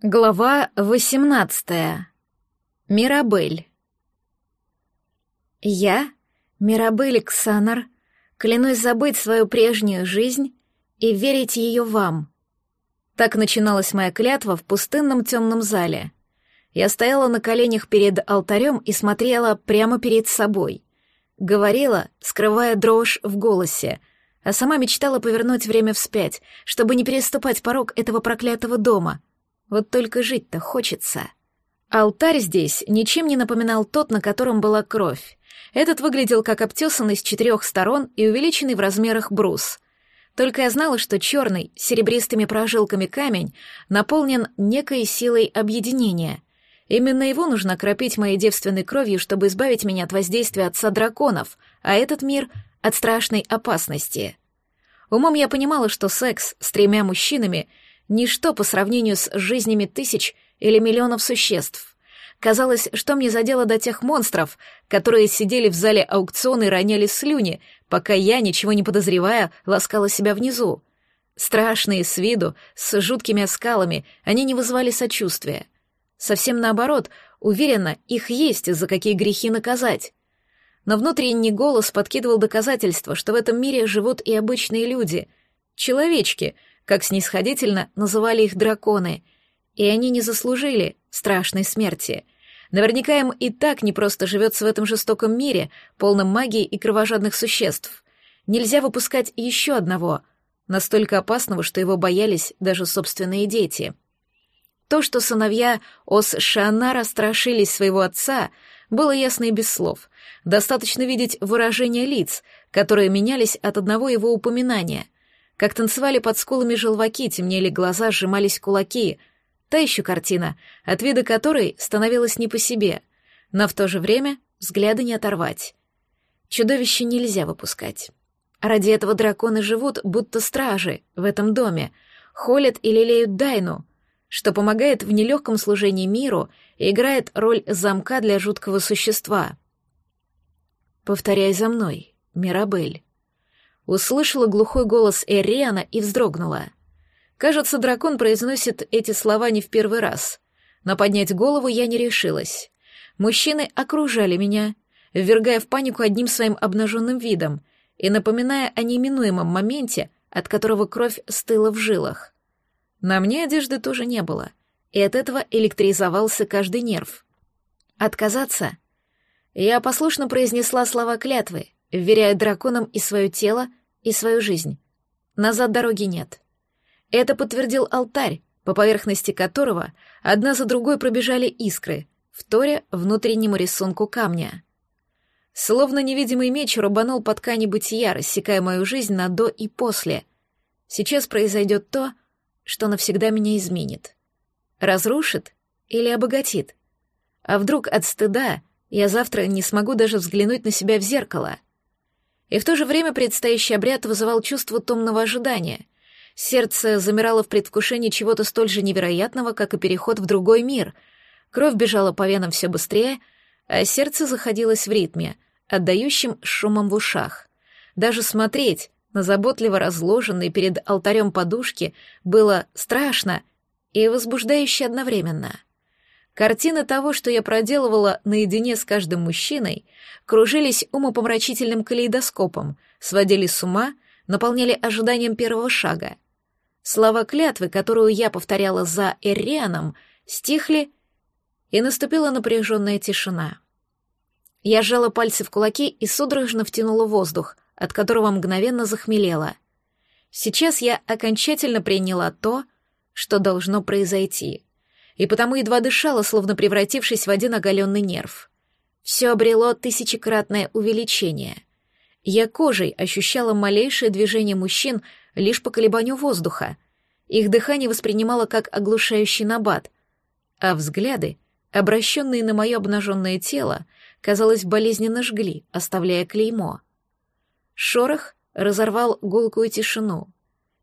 Глава 18. Мирабель. Я, Мирабель Ксанар, клянусь забыть свою прежнюю жизнь и верить ее вам. Так начиналась моя клятва в пустынном темном зале. Я стояла на коленях перед алтарем и смотрела прямо перед собой. Говорила, скрывая дрожь в голосе, а сама мечтала повернуть время вспять, чтобы не переступать порог этого проклятого дома — вот только жить-то хочется. Алтарь здесь ничем не напоминал тот, на котором была кровь. Этот выглядел как обтесанный с четырех сторон и увеличенный в размерах брус. Только я знала, что черный, серебристыми прожилками камень наполнен некой силой объединения. Именно его нужно кропить моей девственной кровью, чтобы избавить меня от воздействия отца драконов, а этот мир — от страшной опасности. Умом я понимала, что секс с тремя мужчинами — Ничто по сравнению с жизнями тысяч или миллионов существ. Казалось, что мне задело до тех монстров, которые сидели в зале аукциона и роняли слюни, пока я, ничего не подозревая, ласкала себя внизу. Страшные с виду, с жуткими оскалами, они не вызывали сочувствия. Совсем наоборот, уверена, их есть за какие грехи наказать. Но внутренний голос подкидывал доказательства, что в этом мире живут и обычные люди, человечки — как снисходительно называли их драконы, и они не заслужили страшной смерти. Наверняка им и так не просто живется в этом жестоком мире, полном магии и кровожадных существ. Нельзя выпускать еще одного, настолько опасного, что его боялись даже собственные дети. То, что сыновья Ос Шанара страшились своего отца, было ясно и без слов. Достаточно видеть выражения лиц, которые менялись от одного его упоминания — как танцевали под скулами желваки, темнели глаза, сжимались кулаки. Та еще картина, от вида которой становилось не по себе, но в то же время взгляда не оторвать. Чудовище нельзя выпускать. Ради этого драконы живут, будто стражи, в этом доме, холят и лелеют Дайну, что помогает в нелегком служении миру и играет роль замка для жуткого существа. «Повторяй за мной, Мирабель». Услышала глухой голос Эриана и вздрогнула. Кажется, дракон произносит эти слова не в первый раз. Но поднять голову я не решилась. Мужчины окружали меня, ввергая в панику одним своим обнаженным видом и напоминая о неминуемом моменте, от которого кровь стыла в жилах. На мне одежды тоже не было, и от этого электризовался каждый нерв. Отказаться? Я послушно произнесла слова клятвы, вверяя драконам и свое тело, и свою жизнь. Назад дороги нет. Это подтвердил алтарь, по поверхности которого одна за другой пробежали искры, вторя внутреннему рисунку камня. Словно невидимый меч рубанул по ткани бытия, рассекая мою жизнь на «до» и «после». Сейчас произойдет то, что навсегда меня изменит. Разрушит или обогатит? А вдруг от стыда я завтра не смогу даже взглянуть на себя в зеркало — и в то же время предстоящий обряд вызывал чувство томного ожидания. Сердце замирало в предвкушении чего-то столь же невероятного, как и переход в другой мир. Кровь бежала по венам все быстрее, а сердце заходилось в ритме, отдающим шумом в ушах. Даже смотреть на заботливо разложенные перед алтарем подушки было страшно и возбуждающе одновременно — Картины того, что я проделывала наедине с каждым мужчиной, кружились умопомрачительным калейдоскопом, сводили с ума, наполняли ожиданием первого шага. Слова клятвы, которую я повторяла за Эрианом, стихли, и наступила напряженная тишина. Я сжала пальцы в кулаки и судорожно втянула воздух, от которого мгновенно захмелела. Сейчас я окончательно приняла то, что должно произойти — и потому едва дышала, словно превратившись в один оголенный нерв. Все обрело тысячекратное увеличение. Я кожей ощущала малейшее движение мужчин лишь по колебанию воздуха. Их дыхание воспринимало как оглушающий набат, а взгляды, обращенные на мое обнаженное тело, казалось, болезненно жгли, оставляя клеймо. Шорох разорвал гулкую тишину,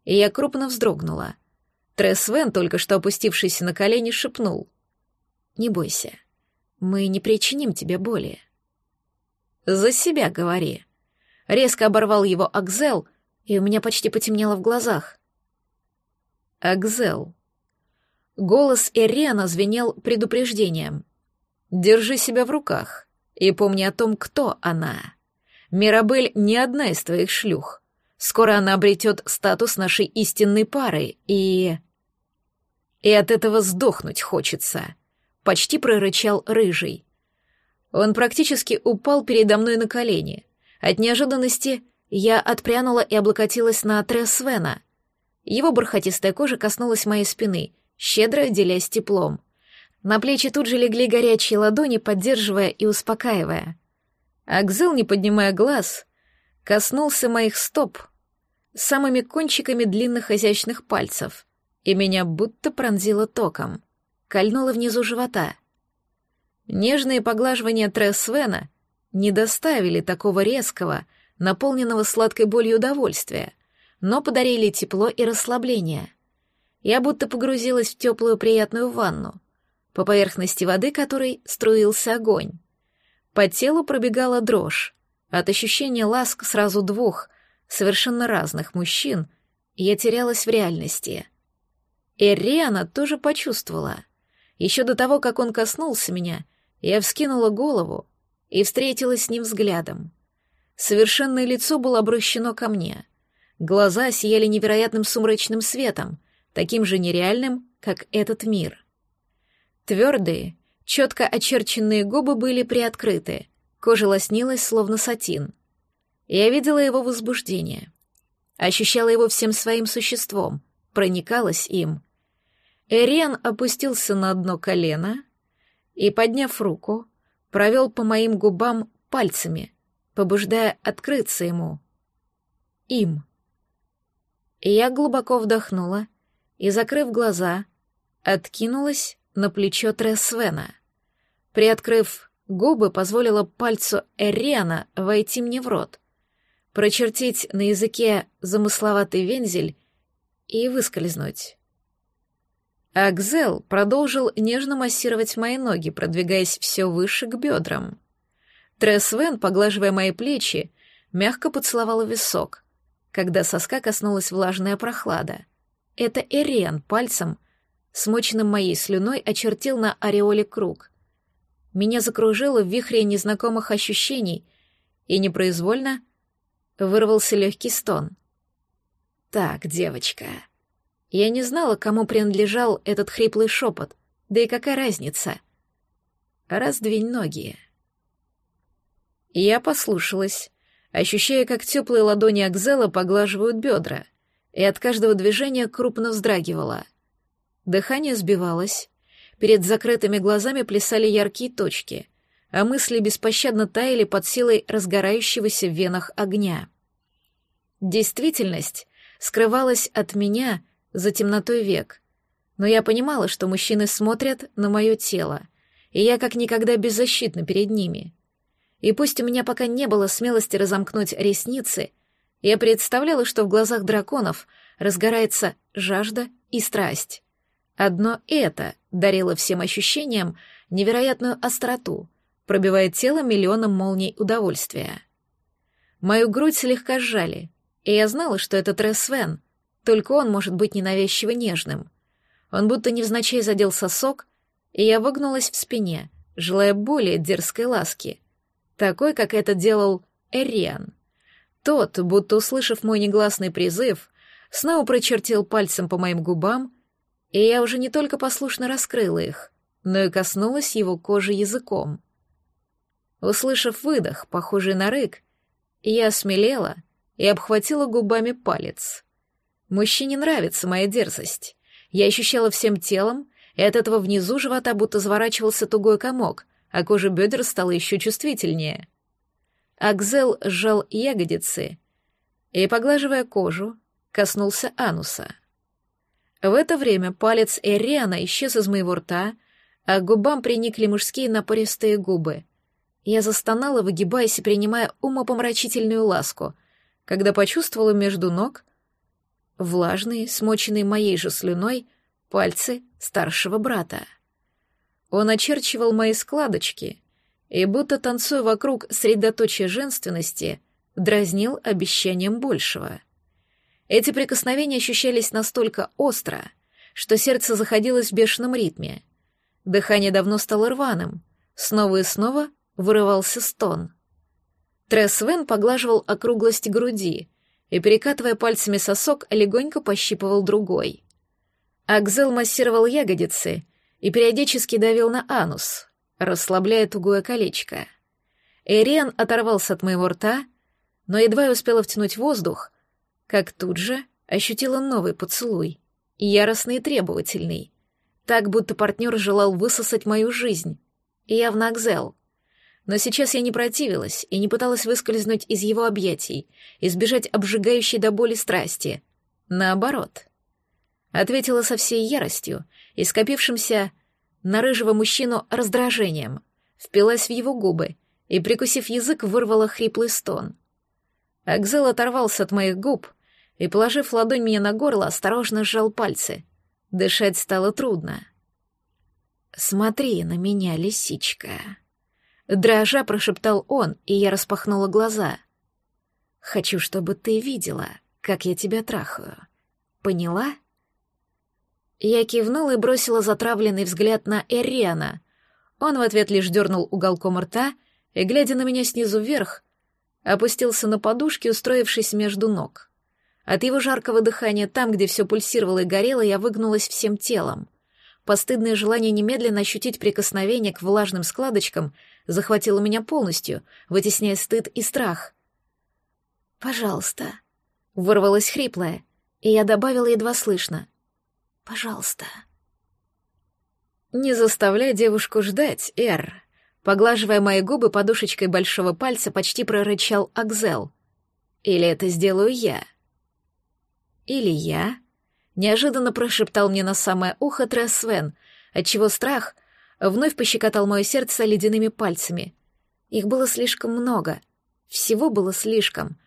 и я крупно вздрогнула — Тресвен, только что опустившийся на колени, шепнул. «Не бойся, мы не причиним тебе боли». «За себя говори». Резко оборвал его Акзел, и у меня почти потемнело в глазах. Акзел. Голос Эриана звенел предупреждением. «Держи себя в руках и помни о том, кто она. Мирабель не одна из твоих шлюх. Скоро она обретет статус нашей истинной пары, и...» «И от этого сдохнуть хочется», — почти прорычал Рыжий. Он практически упал передо мной на колени. От неожиданности я отпрянула и облокотилась на Тресс Свена. Его бархатистая кожа коснулась моей спины, щедро делясь теплом. На плечи тут же легли горячие ладони, поддерживая и успокаивая. Акзел, не поднимая глаз, коснулся моих стоп самыми кончиками длинных изящных пальцев, и меня будто пронзило током, кольнуло внизу живота. Нежные поглаживания Тресс Свена не доставили такого резкого, наполненного сладкой болью удовольствия, но подарили тепло и расслабление. Я будто погрузилась в теплую приятную ванну, по поверхности воды которой струился огонь. По телу пробегала дрожь. От ощущения ласк сразу двух, совершенно разных мужчин, я терялась в реальности. Эриана тоже почувствовала. Еще до того, как он коснулся меня, я вскинула голову и встретилась с ним взглядом. Совершенное лицо было обращено ко мне. Глаза сияли невероятным сумрачным светом, таким же нереальным, как этот мир. Твердые, четко очерченные губы были приоткрыты, кожа лоснилась, словно сатин. Я видела его возбуждение, ощущала его всем своим существом, проникалась им. Эриан опустился на одно колено и, подняв руку, провел по моим губам пальцами, побуждая открыться ему. Им. Я глубоко вдохнула и, закрыв глаза, откинулась на плечо Тресвена. Приоткрыв губы, позволила пальцу Эриана войти мне в рот, прочертить на языке замысловатый вензель и выскользнуть. Акзел продолжил нежно массировать мои ноги, продвигаясь все выше к бедрам. Тресвен, поглаживая мои плечи, мягко поцеловала висок, когда соска коснулась влажная прохлада. Это Эриан пальцем, смоченным моей слюной, очертил на ореоле круг. Меня закружило в вихре незнакомых ощущений, и непроизвольно вырвался легкий стон. «Так, девочка...» Я не знала, кому принадлежал этот хриплый шепот, да и какая разница. «Раздвинь ноги», я послушалась, ощущая, как теплые ладони Акзела поглаживают бедра, и от каждого движения крупно вздрагивала. Дыхание сбивалось, перед закрытыми глазами плясали яркие точки, а мысли беспощадно таяли под силой разгорающегося в венах огня. Действительность скрывалась от меня за темнотой век, но я понимала, что мужчины смотрят на мое тело, и я как никогда беззащитна перед ними — и пусть у меня пока не было смелости разомкнуть ресницы, я представляла, что в глазах драконов разгорается жажда и страсть. Одно это дарило всем ощущениям невероятную остроту, пробивая тело миллионом молний удовольствия. Мою грудь слегка сжали, и я знала, что это Тресвен, только он может быть ненавязчиво нежным. Он будто невзначай задел сосок, и я выгнулась в спине, желая более дерзкой ласки — такой, как это делал Эриан. Тот, будто услышав мой негласный призыв, снова прочертил пальцем по моим губам, и я уже не только послушно раскрыла их, но и коснулась его кожи языком. Услышав выдох, похожий на рык, я осмелела и обхватила губами палец. Мужчине нравится моя дерзость. Я ощущала всем телом, и от этого внизу живота будто заворачивался тугой комок, а кожа бедер стала еще чувствительнее. Акзел сжал ягодицы и, поглаживая кожу, коснулся ануса. В это время палец Эриана исчез из моего рта, а к губам приникли мужские напористые губы. Я застонала, выгибаясь и принимая умопомрачительную ласку, когда почувствовала между ног влажные, смоченные моей же слюной, пальцы старшего брата. Он очерчивал мои складочки и, будто танцуя вокруг средоточия женственности, дразнил обещанием большего. Эти прикосновения ощущались настолько остро, что сердце заходилось в бешеном ритме. Дыхание давно стало рваным. Снова и снова вырывался стон. Тресс Вен поглаживал округлость груди и, перекатывая пальцами сосок, легонько пощипывал другой. Акзел массировал ягодицы и периодически давил на анус, расслабляя тугое колечко. Эриан оторвался от моего рта, но едва я успела втянуть воздух, как тут же ощутила новый поцелуй, яростный и требовательный, так будто партнер желал высосать мою жизнь, явно Акзел. Но сейчас я не противилась и не пыталась выскользнуть из его объятий, избежать обжигающей до боли страсти. Наоборот. Ответила со всей яростью и скопившимся на рыжего мужчину раздражением, впилась в его губы и, прикусив язык, вырвала хриплый стон. Акзел оторвался от моих губ и, положив ладонь мне на горло, осторожно сжал пальцы. Дышать стало трудно. «Смотри на меня, лисичка!» Дрожа прошептал он, и я распахнула глаза. «Хочу, чтобы ты видела, как я тебя трахаю. Поняла?» Я кивнула и бросила затравленный взгляд на Эриана. Он в ответ лишь дернул уголком рта и, глядя на меня снизу вверх, опустился на подушки, устроившись между ног. От его жаркого дыхания там, где все пульсировало и горело, я выгнулась всем телом. Постыдное желание немедленно ощутить прикосновение к влажным складочкам захватило меня полностью, вытесняя стыд и страх. «Пожалуйста», — вырвалась хриплая, и я добавила едва слышно. «Пожалуйста». «Не заставляй девушку ждать, Эр», — поглаживая мои губы подушечкой большого пальца, почти прорычал Акзел. «Или это сделаю я?» «Или я?» неожиданно прошептал мне на самое ухо Тресс Свен, отчего страх вновь пощекотал мое сердце ледяными пальцами. Их было слишком много. Всего было слишком.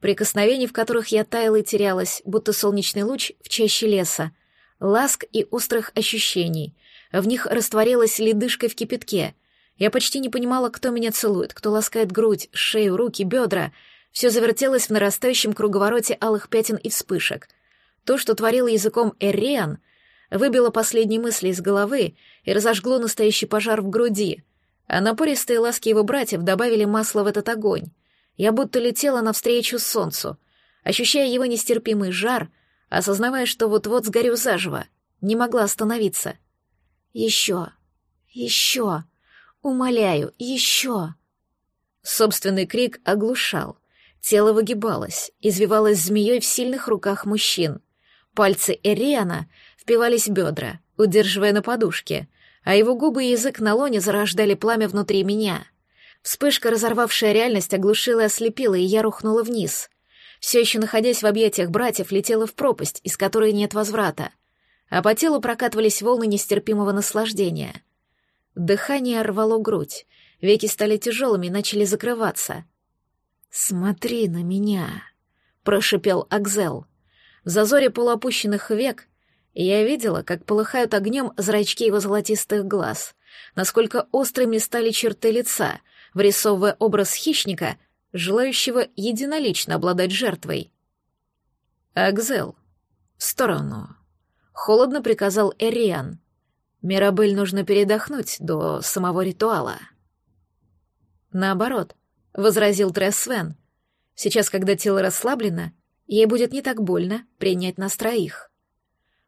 Прикосновений, в которых я таяла и терялась, будто солнечный луч в чаще леса. Ласк и острых ощущений. В них растворилась ледышкой в кипятке. Я почти не понимала, кто меня целует, кто ласкает грудь, шею, руки, бедра. Все завертелось в нарастающем круговороте алых пятен и вспышек — то, что творил языком Эриан, выбило последние мысли из головы и разожгло настоящий пожар в груди, а напористые ласки его братьев добавили масла в этот огонь. Я будто летела навстречу солнцу, ощущая его нестерпимый жар, осознавая, что вот-вот сгорю заживо, не могла остановиться. «Еще! Еще! Умоляю, еще!» Собственный крик оглушал. Тело выгибалось, извивалось змеей в сильных руках мужчин. Пальцы Эриана впивались в бедра, удерживая на подушке, а его губы и язык на лоне зарождали пламя внутри меня. Вспышка, разорвавшая реальность, оглушила и ослепила, и я рухнула вниз. Все еще находясь в объятиях братьев, летела в пропасть, из которой нет возврата. А по телу прокатывались волны нестерпимого наслаждения. Дыхание рвало грудь, веки стали тяжелыми и начали закрываться. «Смотри на меня», — прошипел Акзел. В зазоре полуопущенных век я видела, как полыхают огнем зрачки его золотистых глаз, насколько острыми стали черты лица, врисовывая образ хищника, желающего единолично обладать жертвой. «Акзел, в сторону!» — холодно приказал Эриан. «Мирабель нужно передохнуть до самого ритуала». «Наоборот», — возразил Тресвен. «Сейчас, когда тело расслаблено, Ей будет не так больно принять нас троих.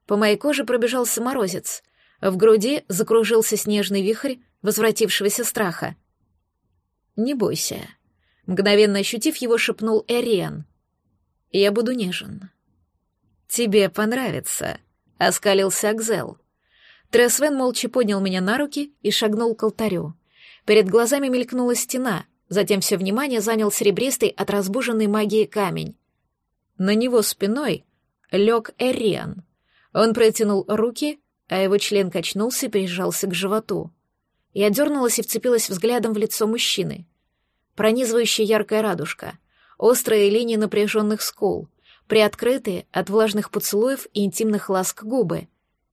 По моей коже пробежался морозец. В груди закружился снежный вихрь возвратившегося страха. «Не бойся», — мгновенно ощутив его, шепнул Эриан. «Я буду нежен». «Тебе понравится», — оскалился Акзел. Тресвен молча поднял меня на руки и шагнул к алтарю. Перед глазами мелькнула стена, затем все внимание занял серебристый от разбуженной магии камень. На него спиной лег Эриан. Он протянул руки, а его член качнулся и прижался к животу. Я дернулась и вцепилась взглядом в лицо мужчины. Пронизывающая яркая радужка, острые линии напряженных скул, приоткрытые от влажных поцелуев и интимных ласк губы.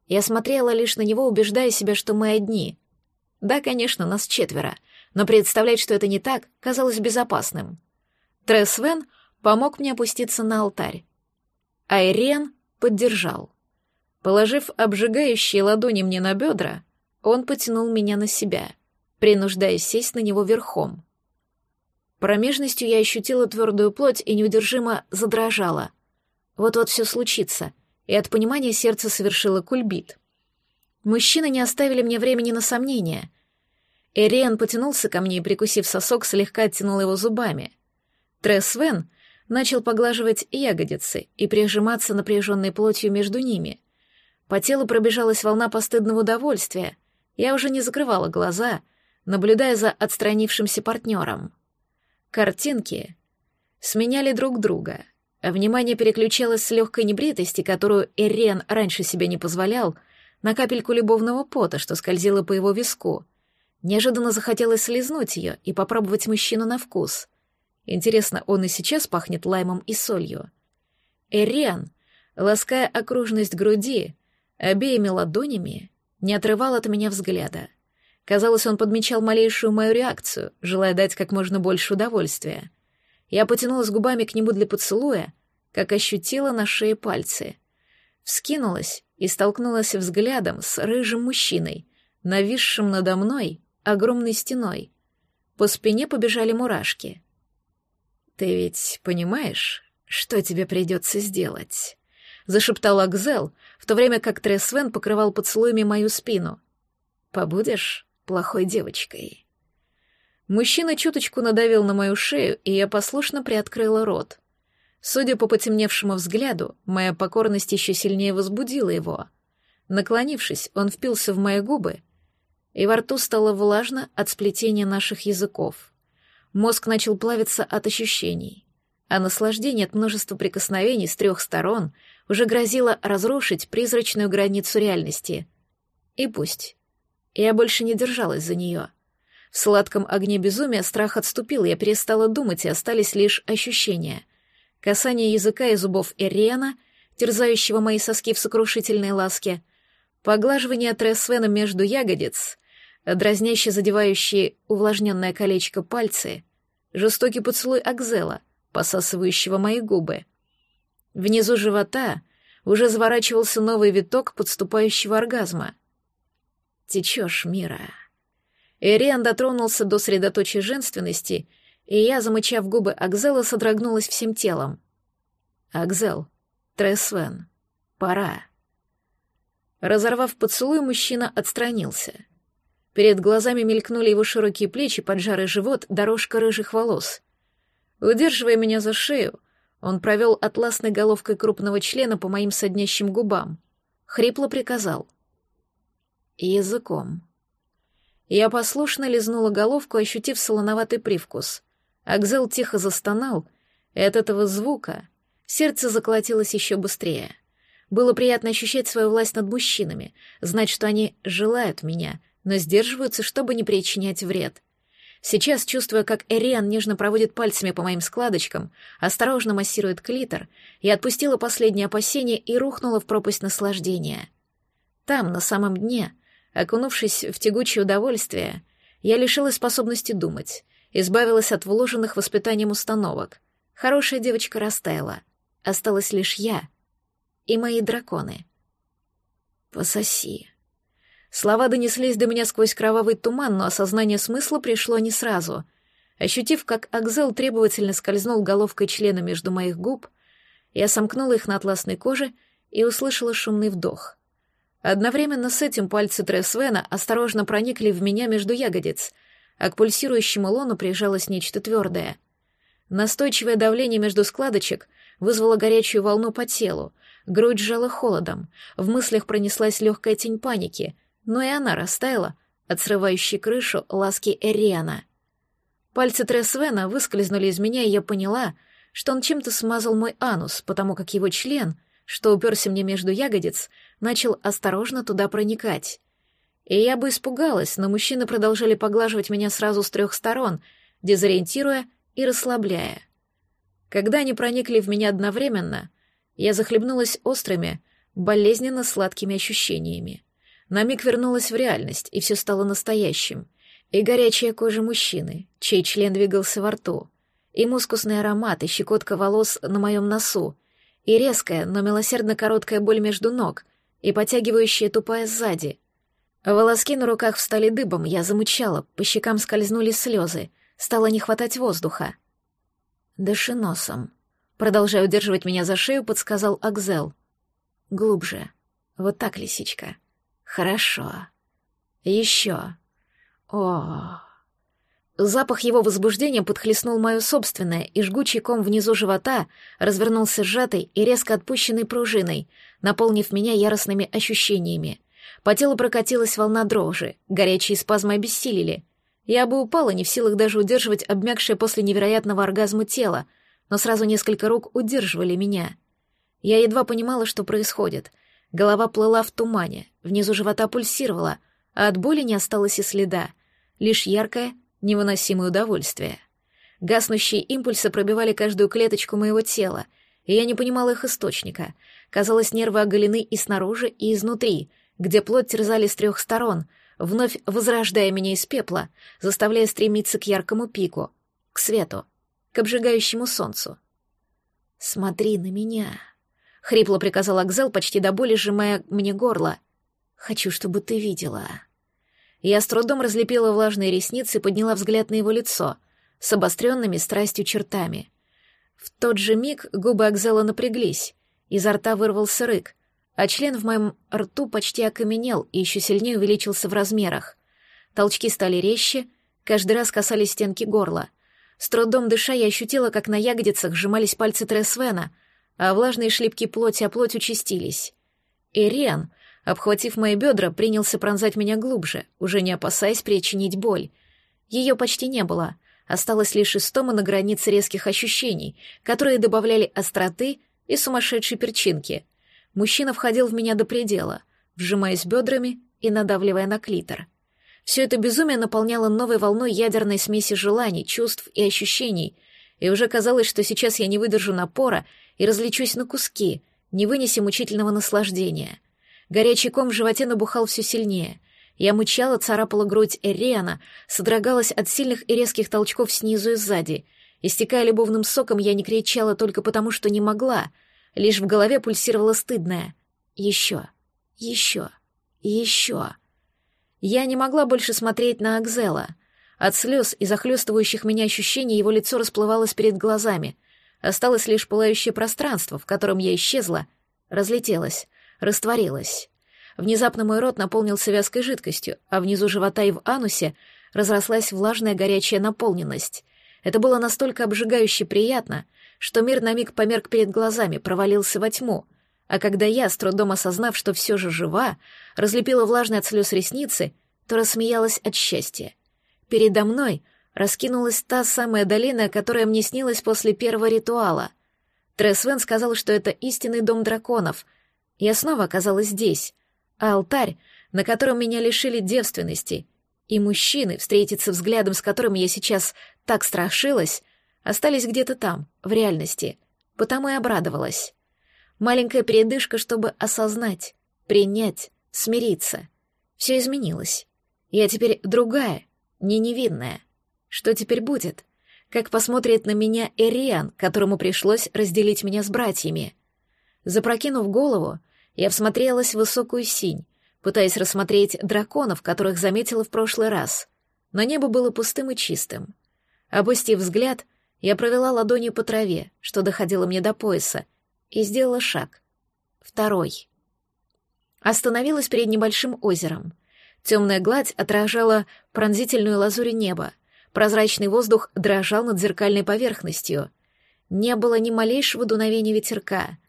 Я смотрела лишь на него, убеждая себя, что мы одни. Да, конечно, нас четверо, но представлять, что это не так, казалось безопасным. Тресвен помог мне опуститься на алтарь. Айрен поддержал. Положив обжигающие ладони мне на бедра, он потянул меня на себя, принуждая сесть на него верхом. Промежностью я ощутила твердую плоть и неудержимо задрожала. Вот-вот все случится, и от понимания сердце совершило кульбит. Мужчины не оставили мне времени на сомнения. Эриан потянулся ко мне и, прикусив сосок, слегка оттянул его зубами. Тресс Вен начал поглаживать ягодицы и прижиматься напряженной плотью между ними. По телу пробежалась волна постыдного удовольствия. Я уже не закрывала глаза, наблюдая за отстранившимся партнером. Картинки сменяли друг друга, а внимание переключалось с легкой небритости, которую Эрен раньше себе не позволял, на капельку любовного пота, что скользило по его виску. Неожиданно захотелось слезнуть ее и попробовать мужчину на вкус. Интересно, он и сейчас пахнет лаймом и солью? Эриан, лаская окружность груди, обеими ладонями не отрывал от меня взгляда. Казалось, он подмечал малейшую мою реакцию, желая дать как можно больше удовольствия. Я потянулась губами к нему для поцелуя, как ощутила на шее пальцы. Вскинулась и столкнулась взглядом с рыжим мужчиной, нависшим надо мной огромной стеной. По спине побежали мурашки. «Ты ведь понимаешь, что тебе придется сделать?» зашептал Акзел, в то время как Тресвен покрывал поцелуями мою спину. «Побудешь плохой девочкой?» Мужчина чуточку надавил на мою шею, и я послушно приоткрыла рот. Судя по потемневшему взгляду, моя покорность еще сильнее возбудила его. Наклонившись, он впился в мои губы, и во рту стало влажно от сплетения наших языков. Мозг начал плавиться от ощущений а наслаждение от множества прикосновений с трех сторон уже грозило разрушить призрачную границу реальности. И пусть. Я больше не держалась за нее. В сладком огне безумия страх отступил, я перестала думать, и остались лишь ощущения. Касание языка и зубов Эриана, терзающего мои соски в сокрушительной ласке, поглаживание Тресвена между ягодиц, дразняще задевающие увлажненное колечко пальцы, жестокий поцелуй Акзела, посасывающего мои губы. Внизу живота уже заворачивался новый виток подступающего оргазма. «Течешь, Мира». Эриан дотронулся до средоточия женственности, и я, замычав губы Акзела, содрогнулась всем телом. «Акзел, Тресвен, пора». Разорвав поцелуй, мужчина отстранился. Перед глазами мелькнули его широкие плечи, поджарый живот, дорожка рыжих волос. Удерживая меня за шею, он провел атласной головкой крупного члена по моим соднящим губам. Хрипло приказал. Языком. Я послушно лизнула головку, ощутив солоноватый привкус. Акзел тихо застонал, и от этого звука сердце заколотилось еще быстрее. Было приятно ощущать свою власть над мужчинами, знать, что они желают меня, но сдерживаются, чтобы не причинять вред. Сейчас, чувствуя, как Эриан нежно проводит пальцами по моим складочкам, осторожно массирует клитор, я отпустила последние опасения и рухнула в пропасть наслаждения. Там, на самом дне, окунувшись в тягучее удовольствие, я лишилась способности думать, избавилась от вложенных воспитанием установок. Хорошая девочка растаяла. Осталась лишь я и мои драконы. «Пососи», Слова донеслись до меня сквозь кровавый туман, но осознание смысла пришло не сразу. Ощутив, как Акзел требовательно скользнул головкой члена между моих губ, я сомкнула их на атласной коже и услышала шумный вдох. Одновременно с этим пальцы Тресвена осторожно проникли в меня между ягодиц, а к пульсирующему лону прижалось нечто твердое. Настойчивое давление между складочек вызвало горячую волну по телу, грудь сжала холодом, в мыслях пронеслась легкая тень паники — но и она растаяла от срывающей крышу ласки Эриана. Пальцы Тресвена выскользнули из меня, и я поняла, что он чем-то смазал мой анус, потому как его член, что уперся мне между ягодиц, начал осторожно туда проникать. И я бы испугалась, но мужчины продолжали поглаживать меня сразу с трех сторон, дезориентируя и расслабляя. Когда они проникли в меня одновременно, я захлебнулась острыми, болезненно сладкими ощущениями. На миг вернулась в реальность, и все стало настоящим. И горячая кожа мужчины, чей член двигался во рту, и мускусный аромат, и щекотка волос на моем носу, и резкая, но милосердно короткая боль между ног, и потягивающая тупая сзади. Волоски на руках встали дыбом, я замычала, по щекам скользнули слезы, стало не хватать воздуха. «Дыши носом», — продолжая удерживать меня за шею, подсказал Акзел. «Глубже. Вот так, лисичка. Хорошо. Еще. О, Запах его возбуждения подхлестнул мое собственное, и жгучий ком внизу живота развернулся сжатой и резко отпущенной пружиной, наполнив меня яростными ощущениями. По телу прокатилась волна дрожи, горячие спазмы обессилили. Я бы упала, не в силах даже удерживать обмякшее после невероятного оргазма тело, но сразу несколько рук удерживали меня. Я едва понимала, что происходит. Голова плыла в тумане, внизу живота пульсировала, а от боли не осталось и следа. Лишь яркая, невыносимое удовольствие. Гаснущие импульсы пробивали каждую клеточку моего тела, и я не понимала их источника. Казалось, нервы оголены и снаружи, и изнутри, где плоть терзали с трех сторон, вновь возрождая меня из пепла, заставляя стремиться к яркому пику, к свету, к обжигающему солнцу. «Смотри на меня», — хрипло приказал Акзел, почти до боли сжимая мне горло. «Хочу, чтобы ты видела». Я с трудом разлепила влажные ресницы и подняла взгляд на его лицо с обостренными страстью чертами. В тот же миг губы Акзела напряглись, изо рта вырвался рык, а член в моем рту почти окаменел и еще сильнее увеличился в размерах. Толчки стали резче, каждый раз касались стенки горла. С трудом дыша я ощутила, как на ягодицах сжимались пальцы Тресвена, а влажные шлепки плоти о плоть участились. Ириан обхватив мои бедра, принялся пронзать меня глубже, уже не опасаясь причинить боль. Ее почти не было, осталось лишь истома на границе резких ощущений, которые добавляли остроты и сумасшедшей перчинки. Мужчина входил в меня до предела, вжимаясь бедрами и надавливая на клитор. Все это безумие наполняло новой волной ядерной смеси желаний, чувств и ощущений, и уже казалось, что сейчас я не выдержу напора и разлечусь на куски, не вынеся мучительного наслаждения — Горячий ком в животе набухал все сильнее. Я мычала, царапала грудь Эриана, содрогалась от сильных и резких толчков снизу и сзади. Истекая любовным соком, я не кричала только потому, что не могла. Лишь в голове пульсировало стыдное. Еще, еще, еще. Я не могла больше смотреть на Акзела. От слез и захлестывающих меня ощущений его лицо расплывалось перед глазами. Осталось лишь пылающее пространство, в котором я исчезла, разлетелась, растворилась. Внезапно мой рот наполнился вязкой жидкостью, а внизу живота и в анусе разрослась влажная горячая наполненность. Это было настолько обжигающе приятно, что мир на миг померк перед глазами, провалился во тьму, а когда я, с трудом осознав, что все же жива, разлепила влажные от слез ресницы, то рассмеялась от счастья. Передо мной раскинулась та самая долина, которая мне снилась после первого ритуала. Тресвен сказал, что это истинный дом драконов — я снова оказалась здесь, а алтарь, на котором меня лишили девственности, и мужчины, встретиться взглядом, с которым я сейчас так страшилась, остались где-то там, в реальности, потому и обрадовалась. Маленькая передышка, чтобы осознать, принять, смириться. Все изменилось. Я теперь другая, не невинная. Что теперь будет? Как посмотрит на меня Эриан, которому пришлось разделить меня с братьями? Запрокинув голову, я всмотрелась в высокую синь, пытаясь рассмотреть драконов, которых заметила в прошлый раз. Но небо было пустым и чистым. Опустив взгляд, я провела ладонью по траве, что доходило мне до пояса, и сделала шаг. Второй. Остановилась перед небольшим озером. Темная гладь отражала пронзительную лазурь неба. Прозрачный воздух дрожал над зеркальной поверхностью. Не было ни малейшего дуновения ветерка —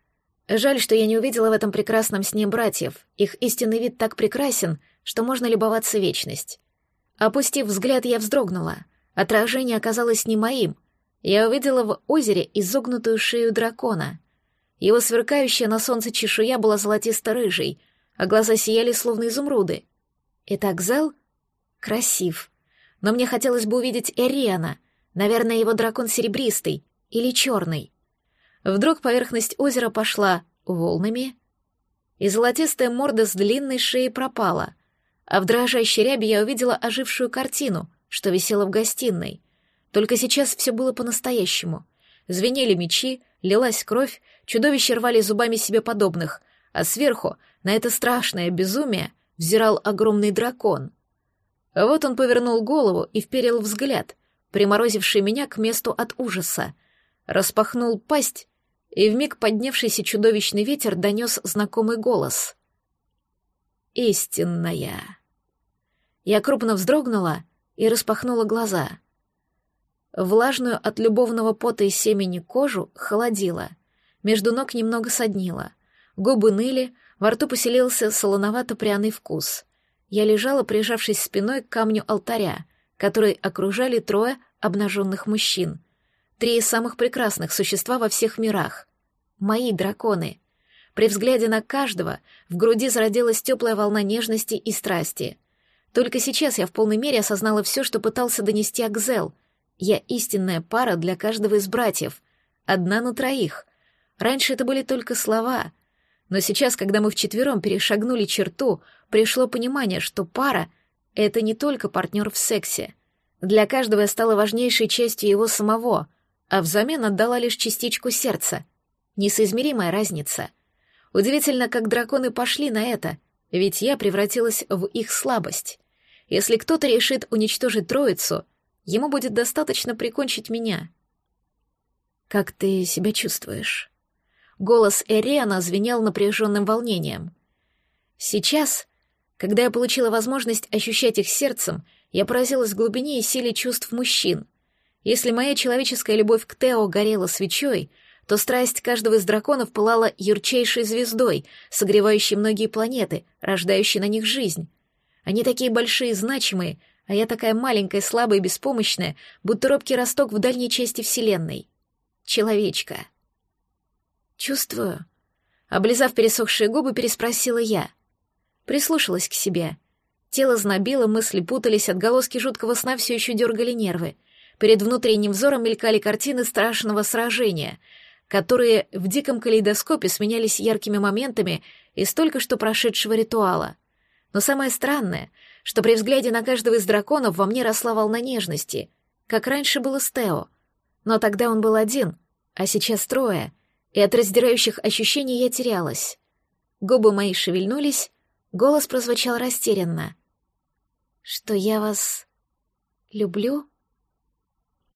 Жаль, что я не увидела в этом прекрасном сне братьев. Их истинный вид так прекрасен, что можно любоваться вечность. Опустив взгляд, я вздрогнула. Отражение оказалось не моим. Я увидела в озере изогнутую шею дракона. Его сверкающая на солнце чешуя была золотисто-рыжей, а глаза сияли словно изумруды. Итак, зал красив. Но мне хотелось бы увидеть Эриана. Наверное, его дракон серебристый или черный. Вдруг поверхность озера пошла волнами, и золотистая морда с длинной шеей пропала, а в дрожащей рябе я увидела ожившую картину, что висела в гостиной. Только сейчас все было по-настоящему. Звенели мечи, лилась кровь, чудовища рвали зубами себе подобных, а сверху на это страшное безумие взирал огромный дракон. Вот он повернул голову и вперил взгляд, приморозивший меня к месту от ужаса, распахнул пасть, и вмиг поднявшийся чудовищный ветер донес знакомый голос. «Истинная». Я крупно вздрогнула и распахнула глаза. Влажную от любовного пота и семени кожу холодило, между ног немного соднило, губы ныли, во рту поселился солоновато-пряный вкус. Я лежала, прижавшись спиной к камню алтаря, который окружали трое обнаженных мужчин. Три из самых прекрасных существа во всех мирах. Мои драконы. При взгляде на каждого в груди зародилась теплая волна нежности и страсти. Только сейчас я в полной мере осознала все, что пытался донести Акзел. Я истинная пара для каждого из братьев. Одна на троих. Раньше это были только слова, но сейчас, когда мы вчетвером перешагнули черту, пришло понимание, что пара — это не только партнер в сексе. Для каждого я стала важнейшей частью его самого, а взамен отдала лишь частичку сердца. Несоизмеримая разница. Удивительно, как драконы пошли на это, ведь я превратилась в их слабость. Если кто-то решит уничтожить троицу, ему будет достаточно прикончить меня. «Как ты себя чувствуешь?» Голос Эриана звенел напряженным волнением. Сейчас, когда я получила возможность ощущать их сердцем, я поразилась глубине и силе чувств мужчин. Если моя человеческая любовь к Тео горела свечой, то страсть каждого из драконов пылала ярчайшей звездой, согревающей многие планеты, рождающей на них жизнь. Они такие большие и значимые, а я такая маленькая, слабая и беспомощная, будто робкий росток в дальней части Вселенной. Человечка. «Чувствую». Облизав пересохшие губы, переспросила я. Прислушалась к себе. Тело знобило, мысли путались, отголоски жуткого сна все еще дергали нервы. Перед внутренним взором мелькали картины страшного сражения, которые в диком калейдоскопе сменялись яркими моментами из только что прошедшего ритуала. Но самое странное, что при взгляде на каждого из драконов во мне росла волна нежности, как раньше было с Тео. Но тогда он был один, а сейчас трое, и от раздирающих ощущений я терялась. Губы мои шевельнулись, голос прозвучал растерянно. «Что я вас люблю?»